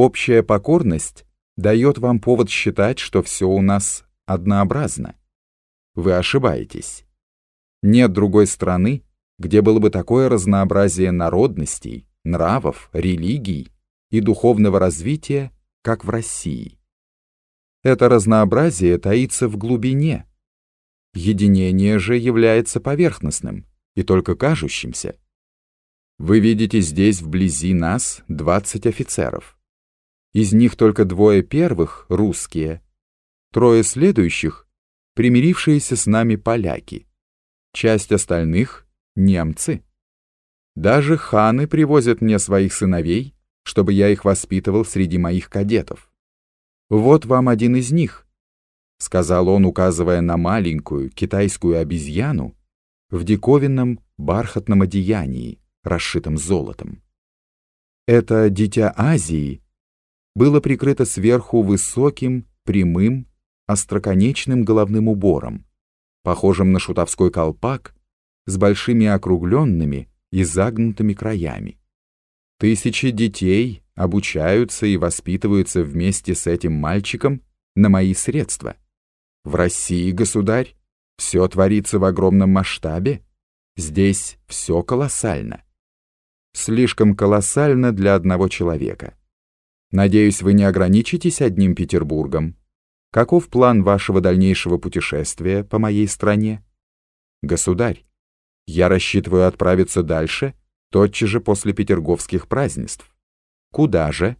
Общая покорность дает вам повод считать, что все у нас однообразно. Вы ошибаетесь. Нет другой страны, где было бы такое разнообразие народностей, нравов, религий и духовного развития, как в России. Это разнообразие таится в глубине. Единение же является поверхностным и только кажущимся. Вы видите здесь вблизи нас 20 офицеров. Из них только двое первых — русские, трое следующих — примирившиеся с нами поляки, часть остальных — немцы. Даже ханы привозят мне своих сыновей, чтобы я их воспитывал среди моих кадетов. Вот вам один из них, — сказал он, указывая на маленькую китайскую обезьяну в диковинном бархатном одеянии, расшитом золотом. Это дитя Азии было прикрыто сверху высоким, прямым, остроконечным головным убором, похожим на шутовской колпак с большими округленными и загнутыми краями. Тысячи детей обучаются и воспитываются вместе с этим мальчиком на мои средства. В России, государь, все творится в огромном масштабе. Здесь все колоссально. Слишком колоссально для одного человека. Надеюсь, вы не ограничитесь одним Петербургом. Каков план вашего дальнейшего путешествия по моей стране? Государь, я рассчитываю отправиться дальше, тотчас же после петерговских празднеств. Куда же?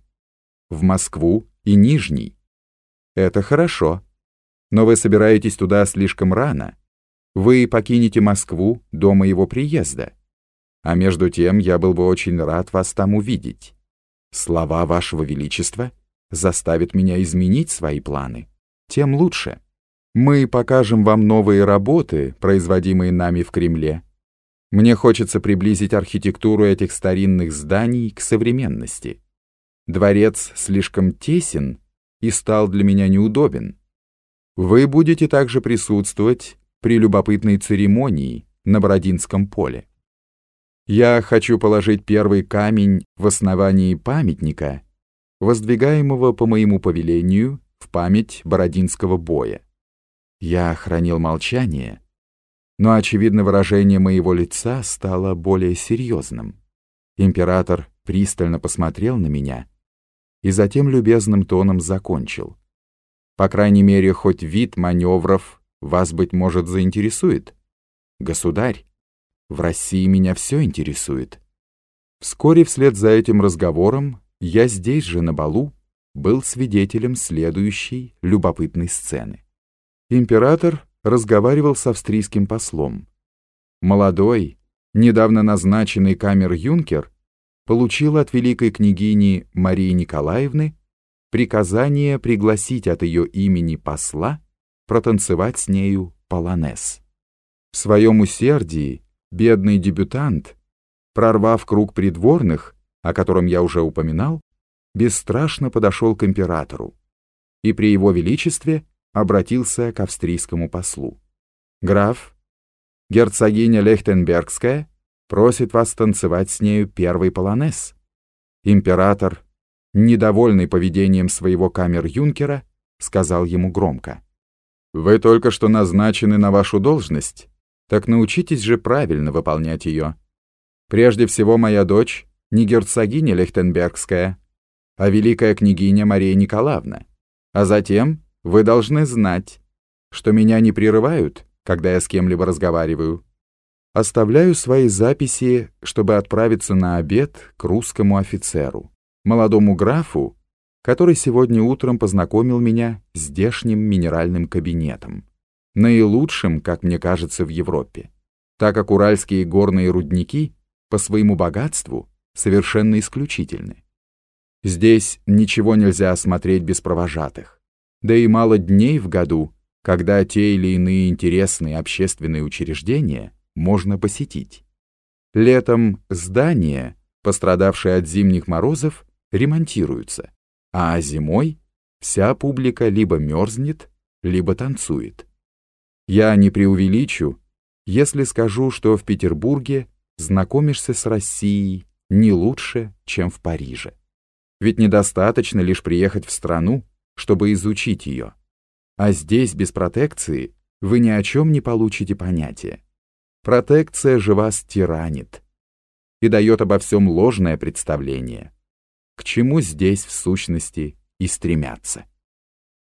В Москву и Нижний. Это хорошо. Но вы собираетесь туда слишком рано. Вы покинете Москву до моего приезда. А между тем я был бы очень рад вас там увидеть. Слова Вашего Величества заставят меня изменить свои планы. Тем лучше. Мы покажем вам новые работы, производимые нами в Кремле. Мне хочется приблизить архитектуру этих старинных зданий к современности. Дворец слишком тесен и стал для меня неудобен. Вы будете также присутствовать при любопытной церемонии на Бородинском поле. Я хочу положить первый камень в основании памятника, воздвигаемого по моему повелению в память Бородинского боя. Я хранил молчание, но, очевидно, выражение моего лица стало более серьезным. Император пристально посмотрел на меня и затем любезным тоном закончил. По крайней мере, хоть вид маневров вас, быть может, заинтересует. Государь, в России меня все интересует. Вскоре вслед за этим разговором я здесь же на балу был свидетелем следующей любопытной сцены. Император разговаривал с австрийским послом. Молодой, недавно назначенный камер-юнкер получил от великой княгини Марии Николаевны приказание пригласить от ее имени посла протанцевать с нею полонез. В своем усердии Бедный дебютант, прорвав круг придворных, о котором я уже упоминал, бесстрашно подошел к императору и при его величестве обратился к австрийскому послу. «Граф, герцогиня Лехтенбергская просит вас танцевать с нею первый полонез». Император, недовольный поведением своего камер-юнкера, сказал ему громко. «Вы только что назначены на вашу должность, так научитесь же правильно выполнять ее. Прежде всего, моя дочь не герцогиня Лехтенбергская, а великая княгиня Мария Николаевна. А затем вы должны знать, что меня не прерывают, когда я с кем-либо разговариваю. Оставляю свои записи, чтобы отправиться на обед к русскому офицеру, молодому графу, который сегодня утром познакомил меня с здешним минеральным кабинетом наилучшим, как мне кажется, в Европе, так как уральские горные рудники по своему богатству совершенно исключительны. Здесь ничего нельзя осмотреть без провожатых, да и мало дней в году, когда те или иные интересные общественные учреждения можно посетить. Летом здания, пострадавшие от зимних морозов, ремонтируются, а зимой вся публика либо мерзнет, либо танцует. Я не преувеличу, если скажу, что в Петербурге знакомишься с Россией не лучше, чем в Париже. Ведь недостаточно лишь приехать в страну, чтобы изучить ее. А здесь, без протекции, вы ни о чем не получите понятия. Протекция же вас тиранит и дает обо всем ложное представление, к чему здесь в сущности и стремятся.